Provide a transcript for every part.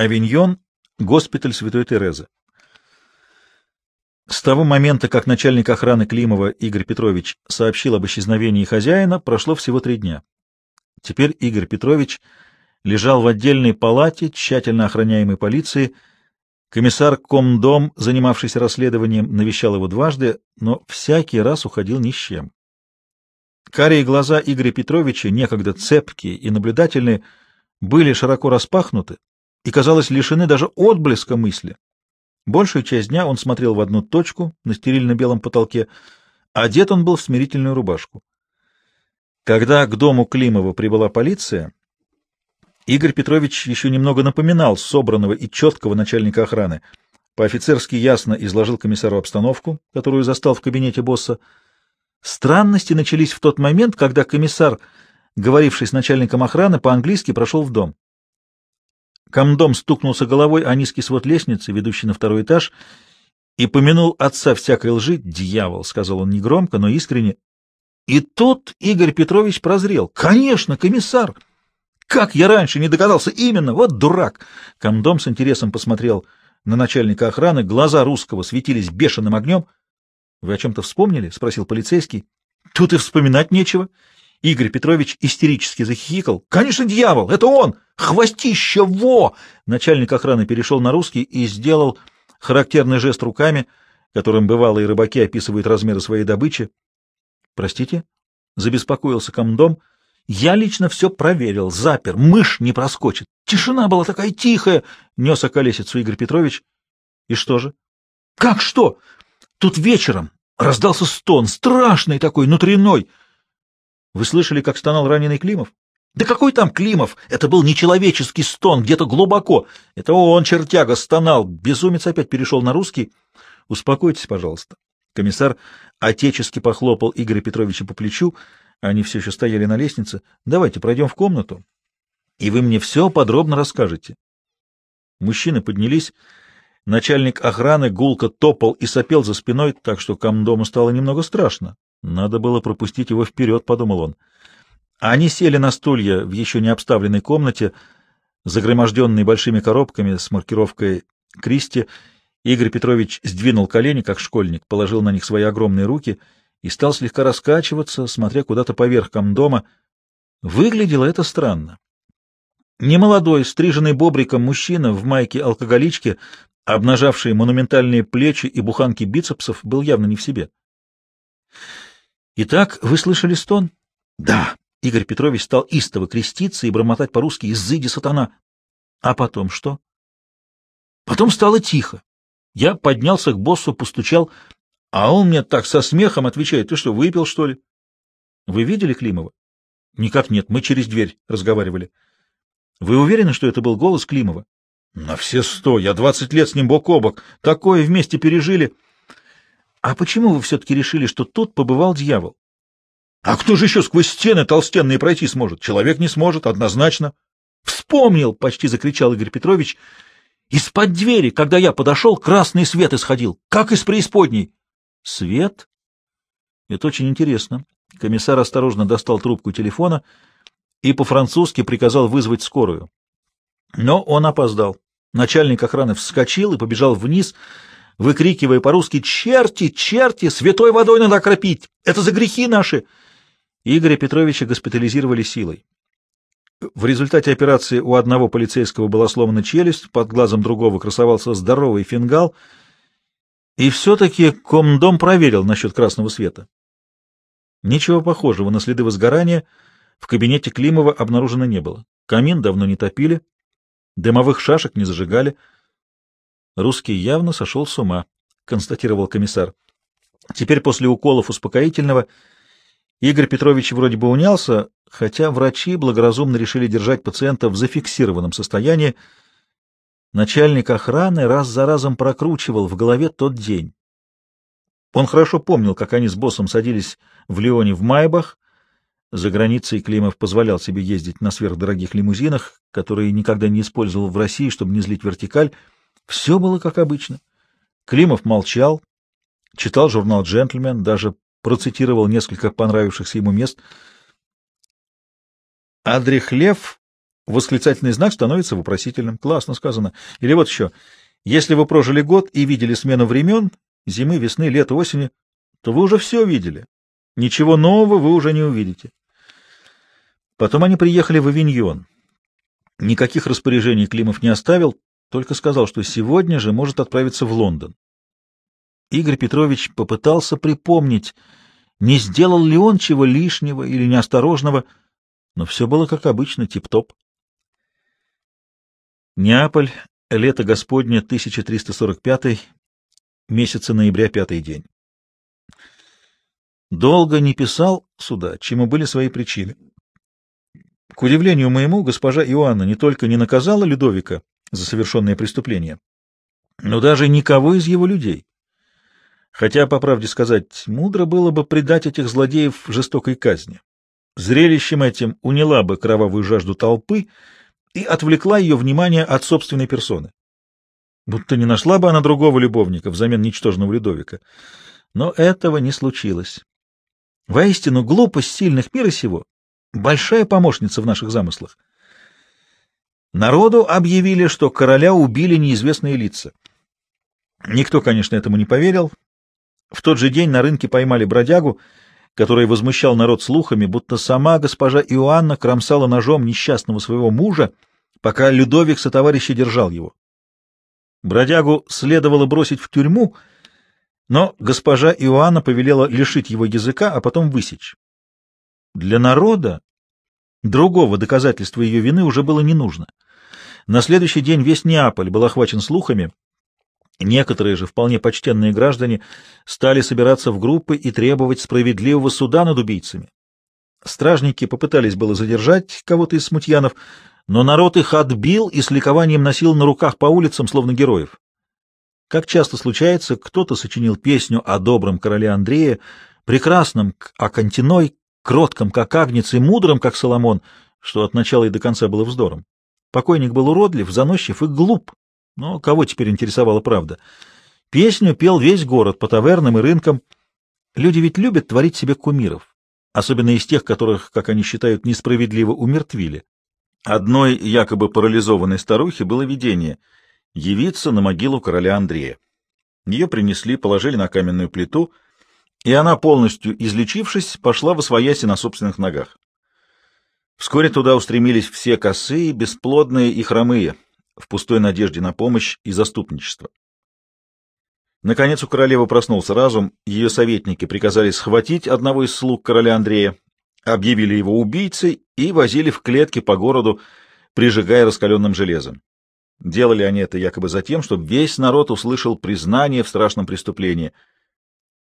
Авиньон, госпиталь Святой Терезы. С того момента, как начальник охраны Климова Игорь Петрович сообщил об исчезновении хозяина, прошло всего три дня. Теперь Игорь Петрович лежал в отдельной палате, тщательно охраняемой полицией. Комиссар Комдом, занимавшийся расследованием, навещал его дважды, но всякий раз уходил ни с чем. Карие глаза Игоря Петровича, некогда цепкие и наблюдательные, были широко распахнуты и, казалось, лишены даже отблеска мысли. Большую часть дня он смотрел в одну точку на стерильно-белом потолке, одет он был в смирительную рубашку. Когда к дому Климова прибыла полиция, Игорь Петрович еще немного напоминал собранного и четкого начальника охраны. По-офицерски ясно изложил комиссару обстановку, которую застал в кабинете босса. Странности начались в тот момент, когда комиссар, говоривший с начальником охраны, по-английски прошел в дом. Комдом стукнулся головой о низкий свод лестницы, ведущий на второй этаж, и помянул отца всякой лжи. «Дьявол!» — сказал он негромко, но искренне. И тут Игорь Петрович прозрел. «Конечно, комиссар! Как я раньше не догадался! Именно! Вот дурак!» Комдом с интересом посмотрел на начальника охраны. Глаза русского светились бешеным огнем. «Вы о чем-то вспомнили?» — спросил полицейский. «Тут и вспоминать нечего». Игорь Петрович истерически захихикал. «Конечно, дьявол! Это он! Хвостище во!» Начальник охраны перешел на русский и сделал характерный жест руками, которым бывалые рыбаки описывают размеры своей добычи. «Простите?» — забеспокоился комдом. «Я лично все проверил, запер, мышь не проскочит. Тишина была такая тихая!» — нес околесицу Игорь Петрович. «И что же?» «Как что? Тут вечером раздался стон, страшный такой, внутренной. Вы слышали, как стонал раненый Климов? Да какой там Климов? Это был нечеловеческий стон, где-то глубоко. Это он, чертяга, стонал. Безумец опять перешел на русский. Успокойтесь, пожалуйста. Комиссар отечески похлопал Игоря Петровича по плечу. Они все еще стояли на лестнице. Давайте пройдем в комнату, и вы мне все подробно расскажете. Мужчины поднялись. Начальник охраны гулко топал и сопел за спиной, так что комдому стало немного страшно. Надо было пропустить его вперед, — подумал он. Они сели на стулья в еще не обставленной комнате, загроможденной большими коробками с маркировкой «Кристи». Игорь Петрович сдвинул колени, как школьник, положил на них свои огромные руки и стал слегка раскачиваться, смотря куда-то поверх комдома. Выглядело это странно. Немолодой, стриженный бобриком мужчина в майке-алкоголичке, обнажавший монументальные плечи и буханки бицепсов, был явно не в себе. Итак, вы слышали стон? Да. Игорь Петрович стал истово креститься и бормотать по-русски «Изыди, сатана!» А потом что? Потом стало тихо. Я поднялся к боссу, постучал, а он мне так со смехом отвечает, «Ты что, выпил, что ли?» Вы видели Климова? Никак нет, мы через дверь разговаривали. Вы уверены, что это был голос Климова? На все сто, я двадцать лет с ним бок о бок, такое вместе пережили. А почему вы все-таки решили, что тут побывал дьявол? А кто же еще сквозь стены толстенные пройти сможет? Человек не сможет, однозначно. Вспомнил, почти закричал Игорь Петрович. Из-под двери, когда я подошел, красный свет исходил, как из преисподней. Свет? Это очень интересно. Комиссар осторожно достал трубку телефона и по-французски приказал вызвать скорую. Но он опоздал. Начальник охраны вскочил и побежал вниз, выкрикивая по-русски «Черти! Черти! Святой водой надо окропить! Это за грехи наши!» Игоря Петровича госпитализировали силой. В результате операции у одного полицейского была сломана челюсть, под глазом другого красовался здоровый фингал, и все-таки комдом проверил насчет красного света. Ничего похожего на следы возгорания в кабинете Климова обнаружено не было. Камин давно не топили, дымовых шашек не зажигали, Русский явно сошел с ума, констатировал комиссар. Теперь после уколов успокоительного Игорь Петрович вроде бы унялся, хотя врачи благоразумно решили держать пациента в зафиксированном состоянии. Начальник охраны раз за разом прокручивал в голове тот день. Он хорошо помнил, как они с боссом садились в Лионе в Майбах. За границей Климов позволял себе ездить на сверхдорогих лимузинах, которые никогда не использовал в России, чтобы не злить вертикаль. Все было как обычно. Климов молчал, читал журнал «Джентльмен», даже процитировал несколько понравившихся ему мест. Адрихлев восклицательный знак становится вопросительным. Классно сказано. Или вот еще. Если вы прожили год и видели смену времен, зимы, весны, лета, осени, то вы уже все видели. Ничего нового вы уже не увидите. Потом они приехали в Авиньон. Никаких распоряжений Климов не оставил, только сказал, что сегодня же может отправиться в Лондон. Игорь Петрович попытался припомнить, не сделал ли он чего лишнего или неосторожного, но все было как обычно, тип-топ. Неаполь, лето Господне, 1345 месяца ноября, пятый день. Долго не писал сюда, чему были свои причины. К удивлению моему, госпожа Иоанна не только не наказала Людовика за совершенное преступление, но даже никого из его людей. Хотя, по правде сказать, мудро было бы предать этих злодеев жестокой казни. Зрелищем этим уняла бы кровавую жажду толпы и отвлекла ее внимание от собственной персоны. Будто не нашла бы она другого любовника взамен ничтожного Людовика. Но этого не случилось. Воистину, глупость сильных мира сего — большая помощница в наших замыслах. Народу объявили, что короля убили неизвестные лица. Никто, конечно, этому не поверил. В тот же день на рынке поймали бродягу, который возмущал народ слухами, будто сама госпожа Иоанна кромсала ножом несчастного своего мужа, пока Людовик со товарища держал его. Бродягу следовало бросить в тюрьму, но госпожа Иоанна повелела лишить его языка, а потом высечь. Для народа другого доказательства ее вины уже было не нужно. На следующий день весь Неаполь был охвачен слухами. Некоторые же, вполне почтенные граждане, стали собираться в группы и требовать справедливого суда над убийцами. Стражники попытались было задержать кого-то из смутьянов, но народ их отбил и с ликованием носил на руках по улицам, словно героев. Как часто случается, кто-то сочинил песню о добром короле Андрее, прекрасном, как Акантиной, кротком, как Агнец, и мудром, как Соломон, что от начала и до конца было вздором. Покойник был уродлив, заносчив и глуп, но кого теперь интересовала правда? Песню пел весь город по тавернам и рынкам. Люди ведь любят творить себе кумиров, особенно из тех, которых, как они считают, несправедливо умертвили. Одной якобы парализованной старухе было видение — явиться на могилу короля Андрея. Ее принесли, положили на каменную плиту, и она, полностью излечившись, пошла во свояси на собственных ногах. Вскоре туда устремились все косые, бесплодные и хромые, в пустой надежде на помощь и заступничество. Наконец у королевы проснулся разум, ее советники приказали схватить одного из слуг короля Андрея, объявили его убийцей и возили в клетки по городу, прижигая раскаленным железом. Делали они это якобы за тем, чтобы весь народ услышал признание в страшном преступлении.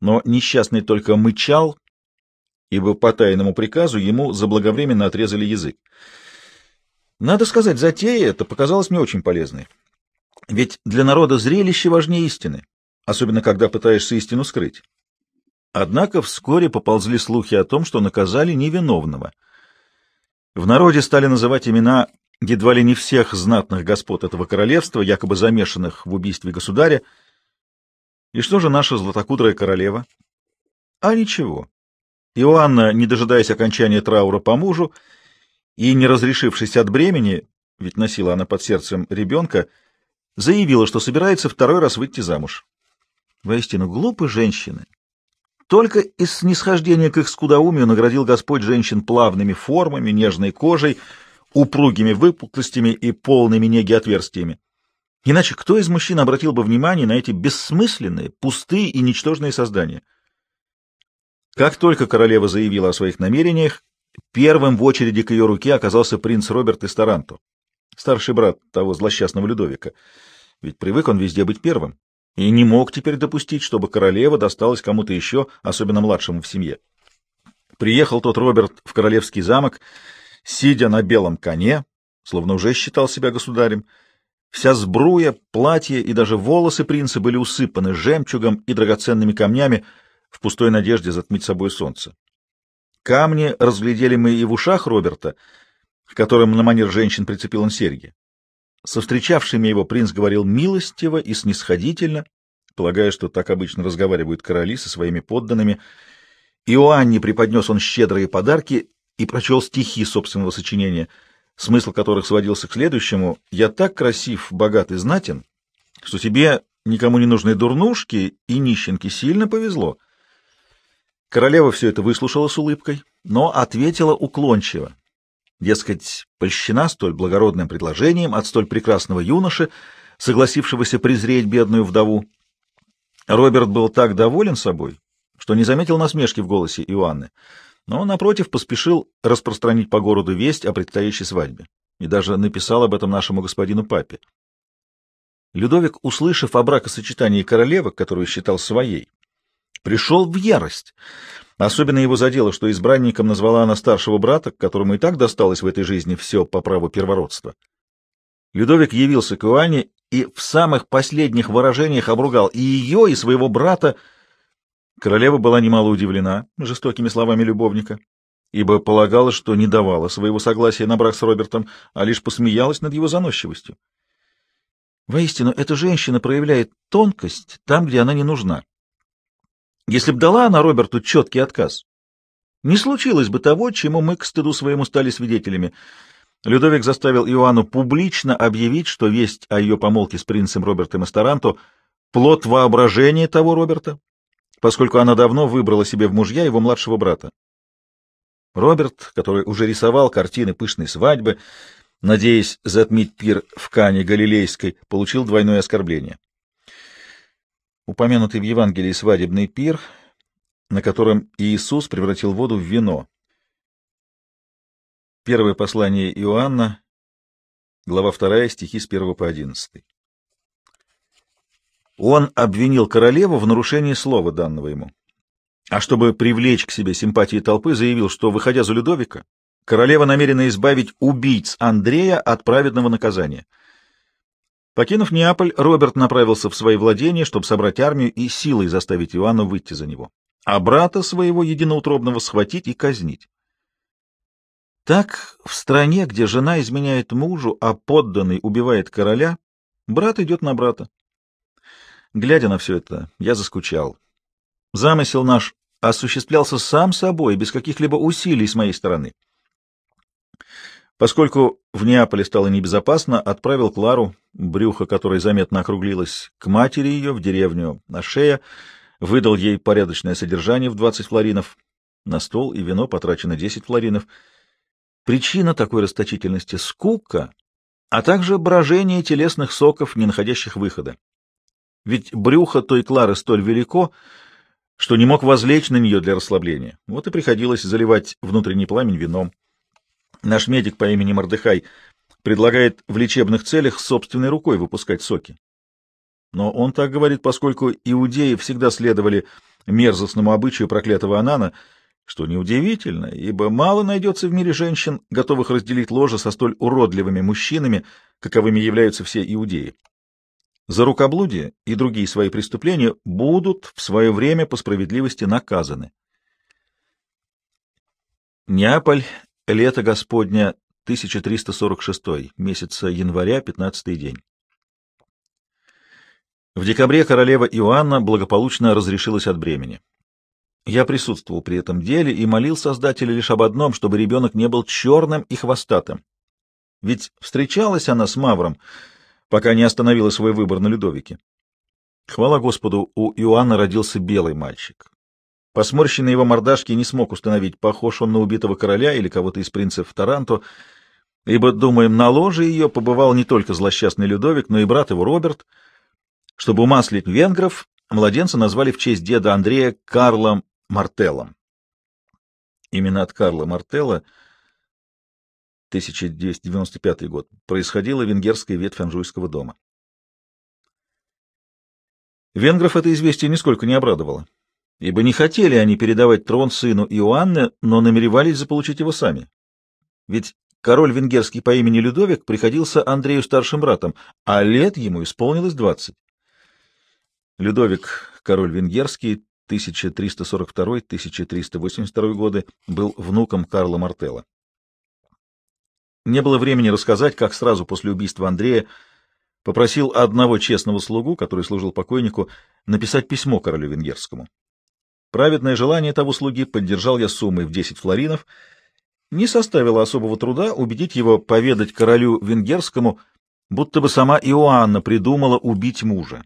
Но несчастный только мычал, ибо по тайному приказу ему заблаговременно отрезали язык. Надо сказать, затея эта показалась мне очень полезной. Ведь для народа зрелище важнее истины, особенно когда пытаешься истину скрыть. Однако вскоре поползли слухи о том, что наказали невиновного. В народе стали называть имена едва ли не всех знатных господ этого королевства, якобы замешанных в убийстве государя. И что же наша златокудрая королева? А ничего. Иоанна, не дожидаясь окончания траура по мужу и не разрешившись от бремени, ведь носила она под сердцем ребенка, заявила, что собирается второй раз выйти замуж. Воистину, глупы женщины. Только из снисхождения к их скудоумию наградил Господь женщин плавными формами, нежной кожей, упругими выпуклостями и полными неги отверстиями. Иначе кто из мужчин обратил бы внимание на эти бессмысленные, пустые и ничтожные создания? Как только королева заявила о своих намерениях, первым в очереди к ее руке оказался принц Роберт из Таранто, старший брат того злосчастного Людовика, ведь привык он везде быть первым и не мог теперь допустить, чтобы королева досталась кому-то еще, особенно младшему в семье. Приехал тот Роберт в королевский замок, сидя на белом коне, словно уже считал себя государем. Вся сбруя, платье и даже волосы принца были усыпаны жемчугом и драгоценными камнями в пустой надежде затмить собой солнце. Камни разглядели мы и в ушах Роберта, к которым на манер женщин прицепил он серьги. Со встречавшими его принц говорил милостиво и снисходительно, полагая, что так обычно разговаривают короли со своими подданными. Иоанне преподнес он щедрые подарки и прочел стихи собственного сочинения. Смысл которых сводился к следующему «Я так красив, богат и знатен, что тебе никому не нужны дурнушки и нищенки сильно повезло». Королева все это выслушала с улыбкой, но ответила уклончиво. Дескать, польщена столь благородным предложением от столь прекрасного юноши, согласившегося презреть бедную вдову. Роберт был так доволен собой, что не заметил насмешки в голосе Иоанны, но, напротив, поспешил распространить по городу весть о предстоящей свадьбе и даже написал об этом нашему господину папе. Людовик, услышав о бракосочетании королевы, которую считал своей, пришел в ярость. Особенно его задело, что избранником назвала она старшего брата, которому и так досталось в этой жизни все по праву первородства. Людовик явился к Иоанне и в самых последних выражениях обругал и ее, и своего брата. Королева была немало удивлена жестокими словами любовника, ибо полагала, что не давала своего согласия на брак с Робертом, а лишь посмеялась над его заносчивостью. Воистину, эта женщина проявляет тонкость там, где она не нужна. Если б дала она Роберту четкий отказ, не случилось бы того, чему мы к стыду своему стали свидетелями. Людовик заставил Иоанну публично объявить, что весть о ее помолвке с принцем Робертом Эстаранто — плод воображения того Роберта, поскольку она давно выбрала себе в мужья его младшего брата. Роберт, который уже рисовал картины пышной свадьбы, надеясь затмить пир в Кане Галилейской, получил двойное оскорбление упомянутый в Евангелии свадебный пир, на котором Иисус превратил воду в вино. Первое послание Иоанна, глава 2, стихи с 1 по 11. Он обвинил королеву в нарушении слова данного ему. А чтобы привлечь к себе симпатии толпы, заявил, что, выходя за Людовика, королева намерена избавить убийц Андрея от праведного наказания — Покинув Неаполь, Роберт направился в свои владения, чтобы собрать армию и силой заставить Иоанна выйти за него, а брата своего единоутробного схватить и казнить. Так, в стране, где жена изменяет мужу, а подданный убивает короля, брат идет на брата. Глядя на все это, я заскучал. Замысел наш осуществлялся сам собой, без каких-либо усилий с моей стороны. Поскольку в Неаполе стало небезопасно, отправил Клару, брюхо которой заметно округлилось, к матери ее в деревню на шея, выдал ей порядочное содержание в 20 флоринов. На стол и вино потрачено 10 флоринов. Причина такой расточительности — скука, а также брожение телесных соков, не находящих выхода. Ведь брюхо той Клары столь велико, что не мог возлечь на нее для расслабления. Вот и приходилось заливать внутренний пламень вином. Наш медик по имени Мордыхай предлагает в лечебных целях собственной рукой выпускать соки. Но он так говорит, поскольку иудеи всегда следовали мерзостному обычаю проклятого Анана, что неудивительно, ибо мало найдется в мире женщин, готовых разделить ложе со столь уродливыми мужчинами, каковыми являются все иудеи. За рукоблудие и другие свои преступления будут в свое время по справедливости наказаны. Неаполь Лето Господня, 1346, месяца января, 15 день. В декабре королева Иоанна благополучно разрешилась от бремени. Я присутствовал при этом деле и молил Создателя лишь об одном, чтобы ребенок не был черным и хвостатым. Ведь встречалась она с Мавром, пока не остановила свой выбор на Людовике. Хвала Господу, у Иоанна родился белый мальчик. По сморщенной его мордашке не смог установить, похож он на убитого короля или кого-то из принцев Таранто, ибо, думаем, на ложе ее побывал не только злосчастный Людовик, но и брат его Роберт. Чтобы умаслить венгров, младенца назвали в честь деда Андрея Карлом Мартеллом. Именно от Карла Мартелла 1295 год происходила венгерская ветвь Анжуйского дома. Венгров это известие нисколько не обрадовало ибо не хотели они передавать трон сыну Иоанне, но намеревались заполучить его сами. Ведь король венгерский по имени Людовик приходился Андрею старшим братом, а лет ему исполнилось двадцать. Людовик, король венгерский, 1342-1382 годы, был внуком Карла Мартелла. Не было времени рассказать, как сразу после убийства Андрея попросил одного честного слугу, который служил покойнику, написать письмо королю венгерскому. Праведное желание того слуги поддержал я суммой в 10 флоринов не составило особого труда убедить его поведать королю венгерскому, будто бы сама Иоанна придумала убить мужа.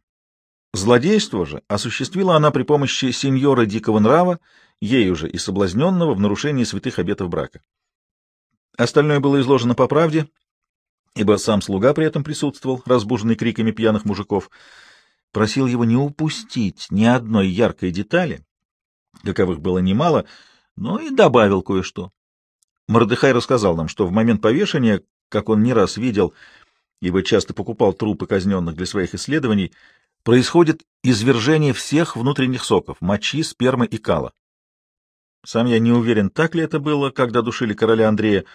Злодейство же осуществила она при помощи сеньора дикого нрава, ею же и соблазненного в нарушении святых обетов брака. Остальное было изложено по правде, ибо сам слуга при этом присутствовал, разбуженный криками пьяных мужиков, просил его не упустить ни одной яркой детали, каковых было немало, но и добавил кое-что. Мордыхай рассказал нам, что в момент повешения, как он не раз видел, ибо часто покупал трупы казненных для своих исследований, происходит извержение всех внутренних соков — мочи, спермы и кала. Сам я не уверен, так ли это было, когда душили короля Андрея,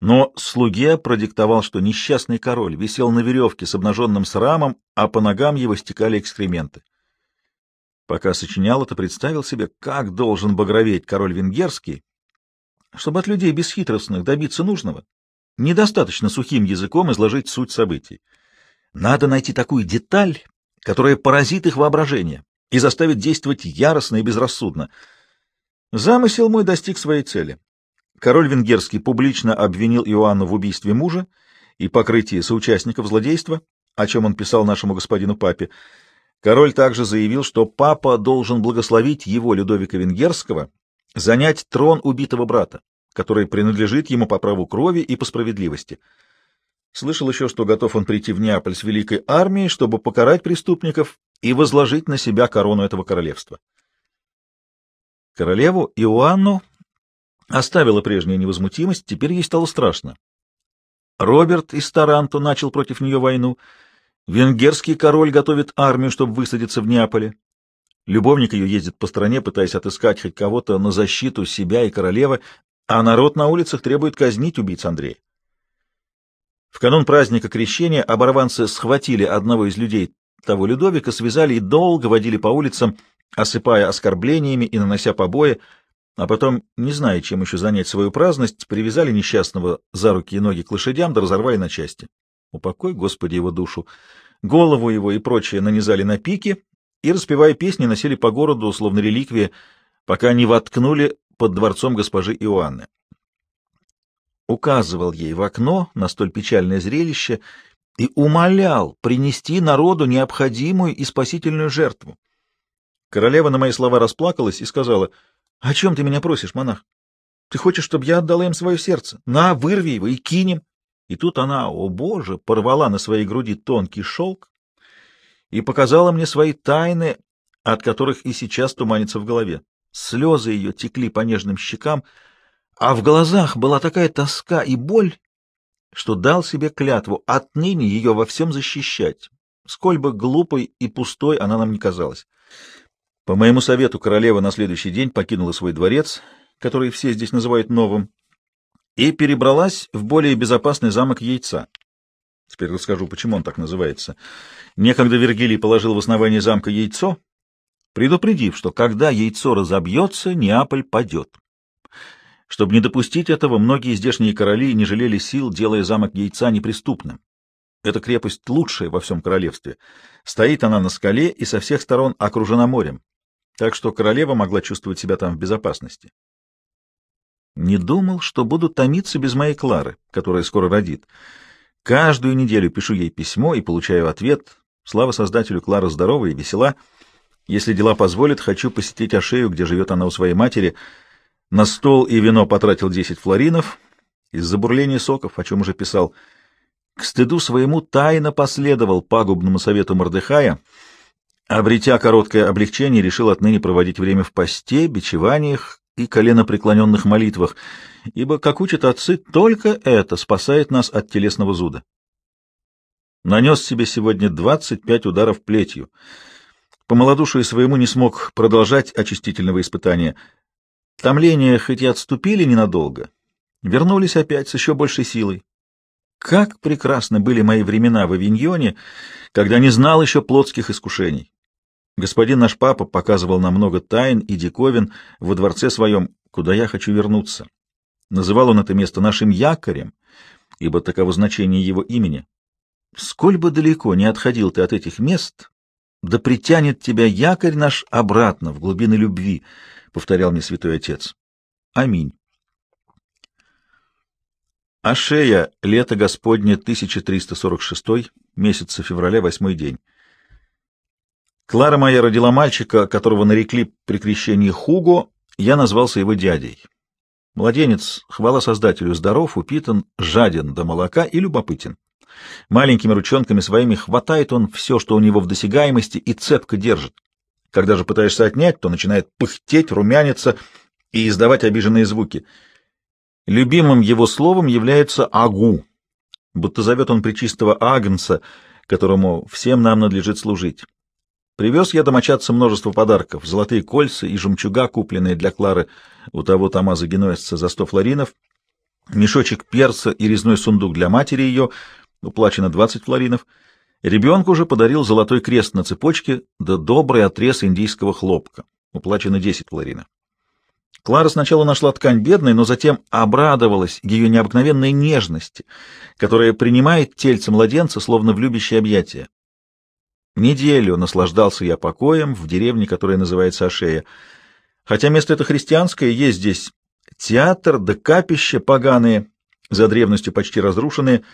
но слуге продиктовал, что несчастный король висел на веревке с обнаженным срамом, а по ногам его стекали экскременты. Пока сочинял это, представил себе, как должен багроветь король венгерский, чтобы от людей бесхитростных добиться нужного. Недостаточно сухим языком изложить суть событий. Надо найти такую деталь, которая поразит их воображение и заставит действовать яростно и безрассудно. Замысел мой достиг своей цели. Король венгерский публично обвинил Иоанна в убийстве мужа и покрытии соучастников злодейства, о чем он писал нашему господину папе. Король также заявил, что папа должен благословить его, Людовика Венгерского, занять трон убитого брата, который принадлежит ему по праву крови и по справедливости. Слышал еще, что готов он прийти в Неаполь с великой армией, чтобы покарать преступников и возложить на себя корону этого королевства. Королеву Иоанну оставила прежняя невозмутимость, теперь ей стало страшно. Роберт из Таранто начал против нее войну, венгерский король готовит армию, чтобы высадиться в Неаполе. Любовник ее ездит по стране, пытаясь отыскать хоть кого-то на защиту себя и королевы, а народ на улицах требует казнить убийц Андрея. В канун праздника крещения оборванцы схватили одного из людей того Людовика, связали и долго водили по улицам, осыпая оскорблениями и нанося побои, а потом, не зная, чем еще занять свою праздность, привязали несчастного за руки и ноги к лошадям да разорвали на части. Упокой, Господи, его душу. Голову его и прочее нанизали на пики и, распевая песни, носили по городу, словно реликвии, пока не воткнули под дворцом госпожи Иоанны. Указывал ей в окно на столь печальное зрелище и умолял принести народу необходимую и спасительную жертву. Королева на мои слова расплакалась и сказала, — О чем ты меня просишь, монах? Ты хочешь, чтобы я отдала им свое сердце? На, вырви его и кинем. И тут она, о боже, порвала на своей груди тонкий шелк и показала мне свои тайны, от которых и сейчас туманится в голове. Слезы ее текли по нежным щекам, а в глазах была такая тоска и боль, что дал себе клятву отныне ее во всем защищать, сколь бы глупой и пустой она нам не казалась. По моему совету королева на следующий день покинула свой дворец, который все здесь называют новым, и перебралась в более безопасный замок Яйца. Теперь расскажу, почему он так называется. Некогда Вергилий положил в основание замка яйцо, предупредив, что когда яйцо разобьется, Неаполь падет. Чтобы не допустить этого, многие здешние короли не жалели сил, делая замок яйца неприступным. Эта крепость лучшая во всем королевстве. Стоит она на скале и со всех сторон окружена морем, так что королева могла чувствовать себя там в безопасности. Не думал, что буду томиться без моей Клары, которая скоро родит. Каждую неделю пишу ей письмо и получаю ответ. Слава Создателю, Клара здорова и весела. Если дела позволят, хочу посетить Ашею, где живет она у своей матери. На стол и вино потратил десять флоринов. Из-за бурления соков, о чем уже писал. К стыду своему тайно последовал пагубному совету Мордыхая. Обретя короткое облегчение, решил отныне проводить время в посте, бичеваниях и коленопреклоненных молитвах, ибо, как учат отцы, только это спасает нас от телесного зуда. Нанес себе сегодня двадцать пять ударов плетью — по малодушию своему не смог продолжать очистительного испытания. Томления хоть и отступили ненадолго, вернулись опять с еще большей силой. Как прекрасны были мои времена в Авиньоне, когда не знал еще плотских искушений. Господин наш папа показывал нам много тайн и диковин во дворце своем, куда я хочу вернуться. Называл он это место нашим якорем, ибо таково значение его имени. Сколь бы далеко не отходил ты от этих мест, да притянет тебя якорь наш обратно в глубины любви, — повторял мне святой отец. Аминь. Ашея, лето Господне, 1346, месяца февраля, восьмой день. Клара моя родила мальчика, которого нарекли при крещении Хуго, я назвался его дядей. Младенец, хвала Создателю, здоров, упитан, жаден до молока и любопытен. Маленькими ручонками своими хватает он все, что у него в досягаемости, и цепко держит. Когда же пытаешься отнять, то начинает пыхтеть, румяниться и издавать обиженные звуки — Любимым его словом является «агу», будто зовет он причистого Агнца, которому всем нам надлежит служить. Привез я домочадцам множество подарков, золотые кольца и жемчуга, купленные для Клары у того Тамаза Генуэзца за сто флоринов, мешочек перца и резной сундук для матери ее, уплачено двадцать флоринов. Ребенку же подарил золотой крест на цепочке да добрый отрез индийского хлопка, уплачено десять флоринов. Клара сначала нашла ткань бедной, но затем обрадовалась ее необыкновенной нежности, которая принимает тельце младенца, словно в любящее объятие. Неделю наслаждался я покоем в деревне, которая называется Ашея. Хотя место это христианское, есть здесь театр да капище поганые, за древностью почти разрушенные.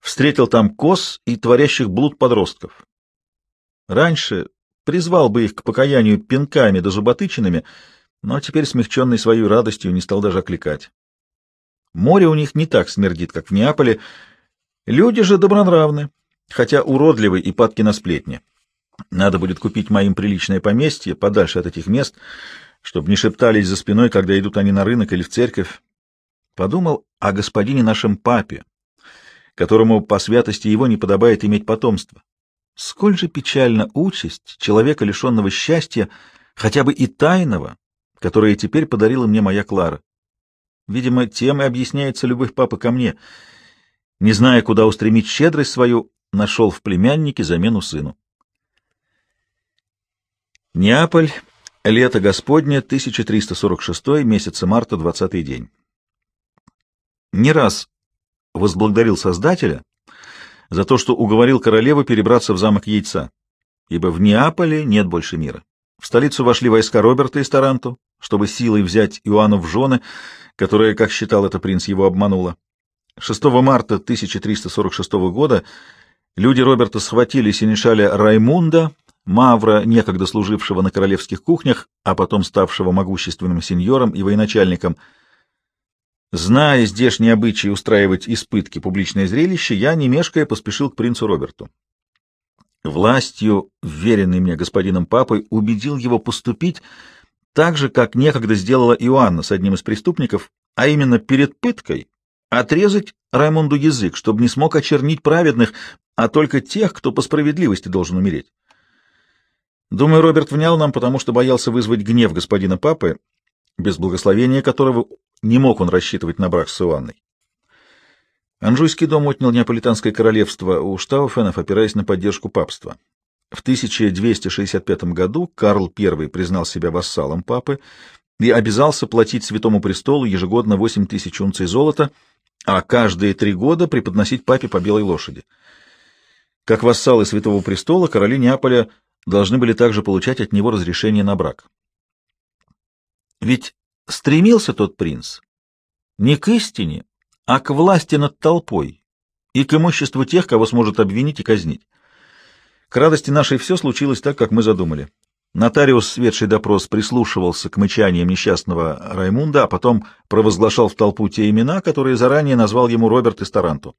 Встретил там коз и творящих блуд подростков. Раньше призвал бы их к покаянию пинками да зуботычинами, но теперь, смягченный своей радостью, не стал даже окликать. Море у них не так смердит, как в Неаполе. Люди же добронравны, хотя уродливы и падки на сплетни. Надо будет купить моим приличное поместье подальше от этих мест, чтобы не шептались за спиной, когда идут они на рынок или в церковь. Подумал о господине нашем папе, которому по святости его не подобает иметь потомство. Сколь же печальна участь человека, лишенного счастья, хотя бы и тайного, которые теперь подарила мне моя Клара. Видимо, тем и объясняется любовь папы ко мне. Не зная, куда устремить щедрость свою, нашел в племяннике замену сыну. Неаполь, лето Господне, 1346, месяца марта, 20 день. Не раз возблагодарил Создателя за то, что уговорил королеву перебраться в замок Яйца, ибо в Неаполе нет больше мира. В столицу вошли войска Роберта из Таранту, чтобы силой взять Иоанну в жены, которая, как считал это принц, его обманула. 6 марта 1346 года люди Роберта схватили синешаля Раймунда, мавра, некогда служившего на королевских кухнях, а потом ставшего могущественным сеньором и военачальником. Зная здешние обычаи устраивать испытки публичное зрелище, я, не мешкая, поспешил к принцу Роберту. Властью, веренной мне господином папой, убедил его поступить так же, как некогда сделала Иоанна с одним из преступников, а именно перед пыткой отрезать Раймонду язык, чтобы не смог очернить праведных, а только тех, кто по справедливости должен умереть. Думаю, Роберт внял нам, потому что боялся вызвать гнев господина папы, без благословения которого не мог он рассчитывать на брак с Иоанной. Анжуйский дом отнял Неаполитанское королевство у Штауфенов, опираясь на поддержку папства. В 1265 году Карл I признал себя вассалом папы и обязался платить Святому Престолу ежегодно 8 тысяч унций золота, а каждые три года преподносить папе по белой лошади. Как вассалы Святого Престола, короли Неаполя должны были также получать от него разрешение на брак. Ведь стремился тот принц не к истине, а к власти над толпой и к имуществу тех, кого сможет обвинить и казнить. К радости нашей все случилось так, как мы задумали. Нотариус, светший допрос, прислушивался к мычаниям несчастного Раймунда, а потом провозглашал в толпу те имена, которые заранее назвал ему Роберт из Таранту.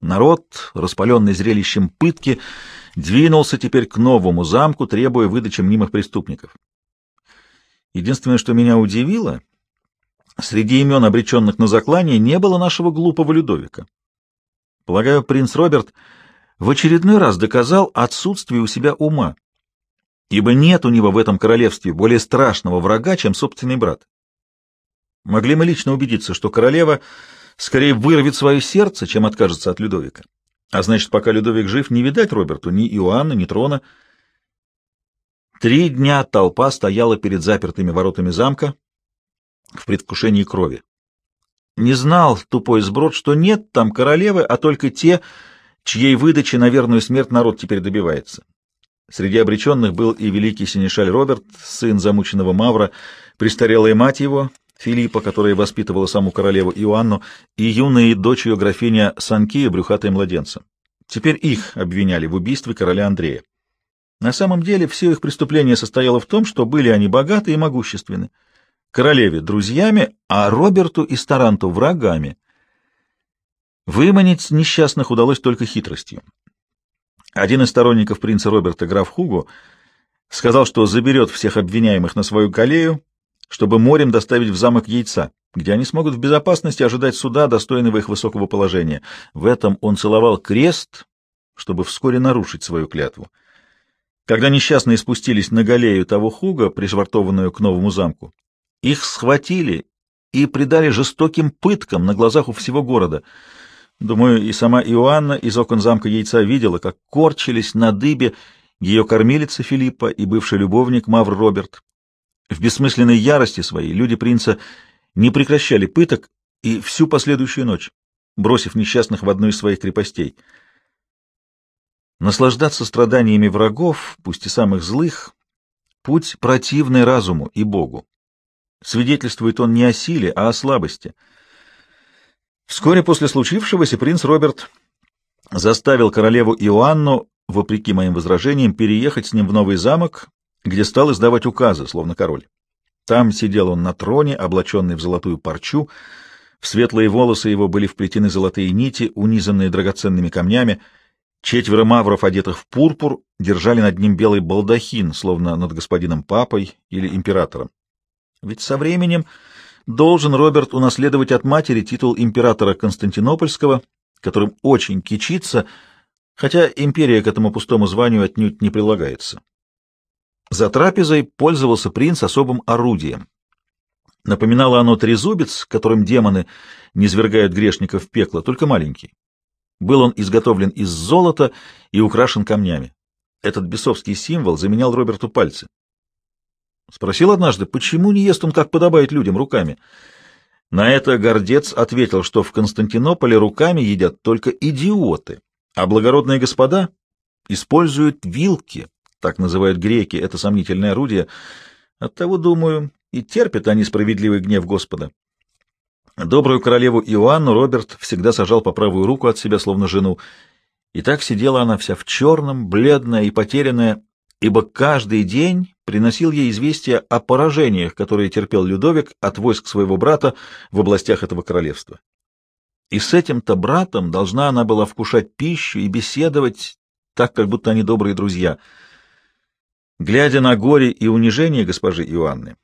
Народ, распаленный зрелищем пытки, двинулся теперь к новому замку, требуя выдачи мнимых преступников. Единственное, что меня удивило, Среди имен, обреченных на заклание, не было нашего глупого Людовика. Полагаю, принц Роберт в очередной раз доказал отсутствие у себя ума, ибо нет у него в этом королевстве более страшного врага, чем собственный брат. Могли мы лично убедиться, что королева скорее вырвет свое сердце, чем откажется от Людовика. А значит, пока Людовик жив, не видать Роберту ни Иоанна, ни трона. Три дня толпа стояла перед запертыми воротами замка, в предвкушении крови. Не знал тупой сброд, что нет там королевы, а только те, чьей выдачи на верную смерть народ теперь добивается. Среди обреченных был и великий синешаль Роберт, сын замученного Мавра, престарелая мать его, Филиппа, которая воспитывала саму королеву Иоанну, и юная дочь ее графиня Санкия, брюхатая младенца. Теперь их обвиняли в убийстве короля Андрея. На самом деле все их преступление состояло в том, что были они богаты и могущественны. Королеве — друзьями, а Роберту и Старанту — врагами. Выманить несчастных удалось только хитростью. Один из сторонников принца Роберта, граф Хуго, сказал, что заберет всех обвиняемых на свою колею, чтобы морем доставить в замок яйца, где они смогут в безопасности ожидать суда, достойного их высокого положения. В этом он целовал крест, чтобы вскоре нарушить свою клятву. Когда несчастные спустились на галею того Хуга, пришвартованную к новому замку, их схватили и предали жестоким пыткам на глазах у всего города. Думаю, и сама Иоанна из окон замка яйца видела, как корчились на дыбе ее кормилица Филиппа и бывший любовник Мавр Роберт. В бессмысленной ярости своей люди принца не прекращали пыток и всю последующую ночь, бросив несчастных в одну из своих крепостей — Наслаждаться страданиями врагов, пусть и самых злых, путь противный разуму и Богу. Свидетельствует он не о силе, а о слабости. Вскоре после случившегося принц Роберт заставил королеву Иоанну, вопреки моим возражениям, переехать с ним в новый замок, где стал издавать указы, словно король. Там сидел он на троне, облаченный в золотую парчу, в светлые волосы его были вплетены золотые нити, унизанные драгоценными камнями — Четверо мавров, одетых в пурпур, держали над ним белый балдахин, словно над господином папой или императором. Ведь со временем должен Роберт унаследовать от матери титул императора Константинопольского, которым очень кичится, хотя империя к этому пустому званию отнюдь не прилагается. За трапезой пользовался принц особым орудием. Напоминало оно трезубец, которым демоны низвергают грешников в пекло, только маленький. Был он изготовлен из золота и украшен камнями. Этот бесовский символ заменял Роберту пальцы. Спросил однажды, почему не ест он, как подобает людям, руками. На это гордец ответил, что в Константинополе руками едят только идиоты, а благородные господа используют вилки, так называют греки, это сомнительное орудие. Оттого, думаю, и терпят они справедливый гнев Господа. Добрую королеву Иоанну Роберт всегда сажал по правую руку от себя, словно жену. И так сидела она вся в черном, бледная и потерянная, ибо каждый день приносил ей известия о поражениях, которые терпел Людовик от войск своего брата в областях этого королевства. И с этим-то братом должна она была вкушать пищу и беседовать, так, как будто они добрые друзья. Глядя на горе и унижение госпожи Иоанны,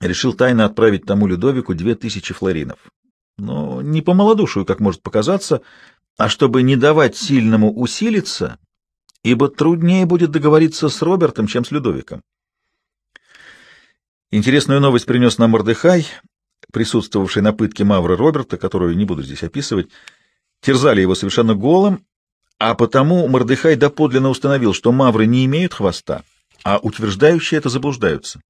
решил тайно отправить тому Людовику две тысячи флоринов. Но не по малодушию, как может показаться, а чтобы не давать сильному усилиться, ибо труднее будет договориться с Робертом, чем с Людовиком. Интересную новость принес нам Мордыхай, присутствовавший на пытке Мавра Роберта, которую не буду здесь описывать. Терзали его совершенно голым, а потому Мордыхай доподлинно установил, что мавры не имеют хвоста, а утверждающие это заблуждаются.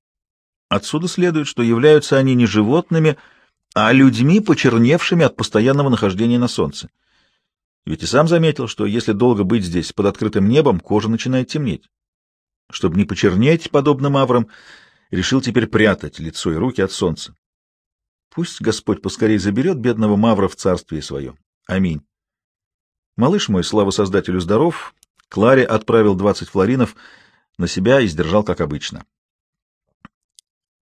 Отсюда следует, что являются они не животными, а людьми, почерневшими от постоянного нахождения на солнце. Ведь и сам заметил, что если долго быть здесь под открытым небом, кожа начинает темнеть. Чтобы не почернеть, подобно маврам, решил теперь прятать лицо и руки от солнца. Пусть Господь поскорей заберет бедного мавра в царствие свое. Аминь. Малыш мой, слава Создателю, здоров. Кларе отправил двадцать флоринов, на себя и сдержал, как обычно.